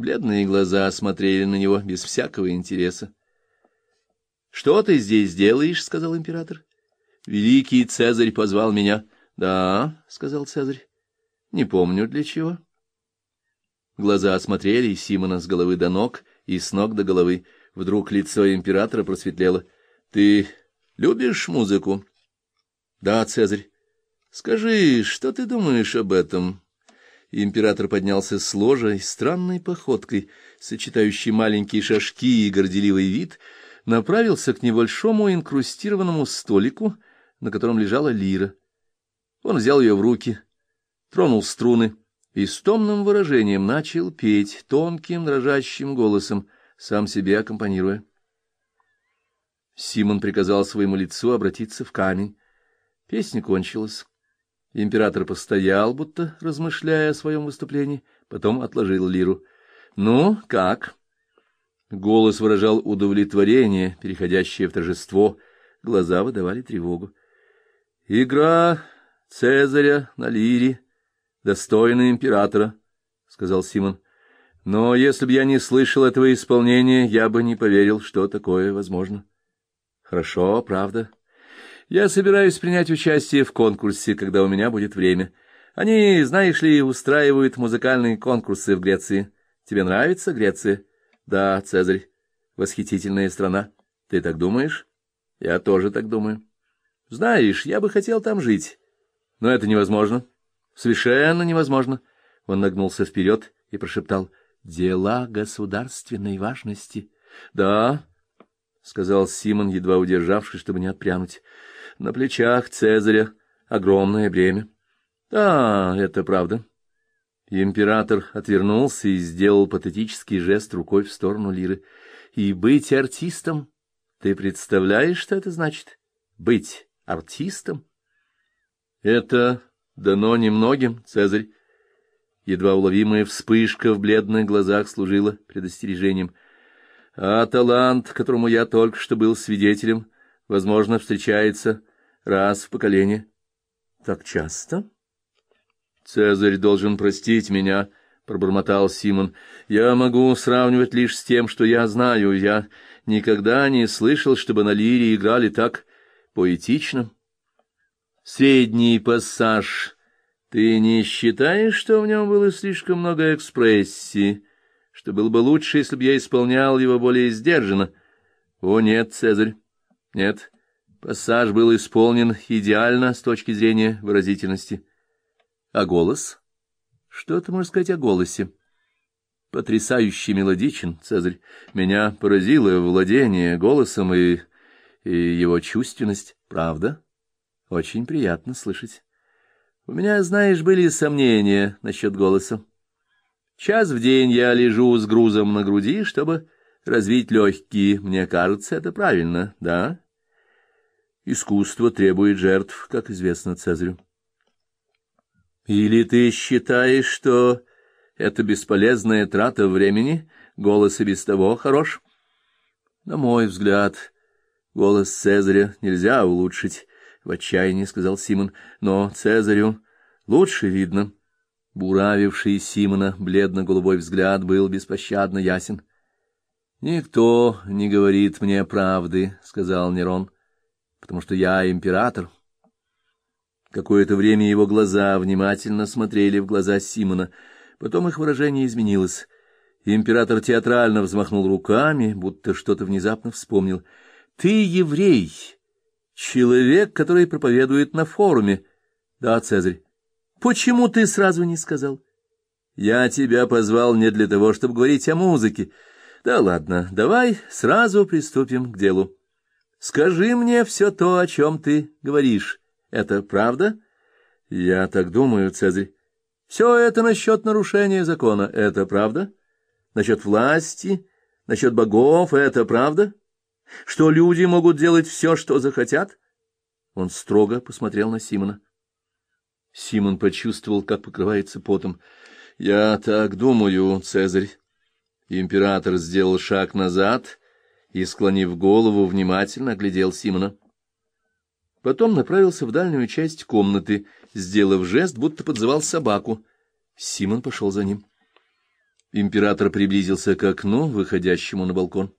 Бледные глаза смотрели на него без всякого интереса. — Что ты здесь делаешь? — сказал император. — Великий Цезарь позвал меня. — Да, — сказал Цезарь. — Не помню для чего. Глаза осмотрели Симона с головы до ног и с ног до головы. Вдруг лицо императора просветлело. — Ты любишь музыку? — Да, Цезарь. — Скажи, что ты думаешь об этом? Император поднялся с ложа и странной походкой, сочетающей маленькие шажки и горделивый вид, направился к небольшому инкрустированному столику, на котором лежала лира. Он взял ее в руки, тронул струны и с томным выражением начал петь тонким дрожащим голосом, сам себе аккомпанируя. Симон приказал своему лицу обратиться в камень. Песня кончилась. Император постоял, будто размышляя о своем выступлении, потом отложил лиру. — Ну, как? Голос выражал удовлетворение, переходящее в торжество, глаза выдавали тревогу. — Игра Цезаря на лире, достойна императора, — сказал Симон. — Но если бы я не слышал этого исполнения, я бы не поверил, что такое возможно. — Хорошо, правда. — я собираюсь принять участие в конкурсе, когда у меня будет время. Они, знаешь ли, устраивают музыкальные конкурсы в Греции. Тебе нравится Греция? Да, Цезарь. Восхитительная страна. Ты так думаешь? Я тоже так думаю. Знаешь, я бы хотел там жить. Но это невозможно. Совершенно невозможно. Он нагнулся вперед и прошептал. Дела государственной важности. Да, — сказал Симон, едва удержавшись, чтобы не отпрянуть. На плечах Цезаря огромное бремя. Да, это правда. Император отвернулся и сделал патетический жест рукой в сторону Лиры. И быть артистом? Ты представляешь, что это значит? Быть артистом? Это дано немногим, Цезарь. Едва уловимая вспышка в бледных глазах служила предостережением. А талант, которому я только что был свидетелем, возможно, встречается раз в поколение. Так часто? Цезарь должен простить меня, пробормотал Симон. Я могу сравнивать лишь с тем, что я знаю. Я никогда не слышал, чтобы на лире играли так поэтично. Средний пассаж. Ты не считаешь, что в нем было слишком много экспрессии, что было бы лучше, если бы я исполнял его более сдержанно? О нет, Цезарь. Нет. Пассаж был исполнен идеально с точки зрения выразительности. А голос? Что ты можешь сказать о голосе? Потрясающе мелодичен, Цезарь. Меня поразило владение голосом и, и его чувственность. Правда? Очень приятно слышать. У меня, знаешь, были сомнения насчет голоса. Час в день я лежу с грузом на груди, чтобы развить легкие. Мне кажется, это правильно, да? Искусство требует жертв, как известно Цезарю. Или ты считаешь, что это бесполезная трата времени, голос и без того хорош? На мой взгляд, голос Цезаря нельзя улучшить, в отчаянии сказал Симон, но Цезарю лучше видно. Буравивший Симона бледно-голубой взгляд был беспощадно ясен. Никто не говорит мне правды, сказал Нерон потому что я император. Какое-то время его глаза внимательно смотрели в глаза Симона, потом их выражение изменилось. Император театрально взмахнул руками, будто что-то внезапно вспомнил. Ты еврей, человек, который проповедует на форуме. Да, Цезарь. Почему ты сразу не сказал? Я тебя позвал не для того, чтобы говорить о музыке. Да ладно, давай сразу приступим к делу. Скажи мне все то, о чем ты говоришь. Это правда? Я так думаю, Цезарь. Все это насчет нарушения закона. Это правда? Насчет власти, насчет богов. Это правда? Что люди могут делать все, что захотят? Он строго посмотрел на Симона. Симон почувствовал, как покрывается потом. Я так думаю, Цезарь. Император сделал шаг назад и, склонив голову, внимательно оглядел Симона. Потом направился в дальнюю часть комнаты, сделав жест, будто подзывал собаку. Симон пошел за ним. Император приблизился к окну, выходящему на балкон.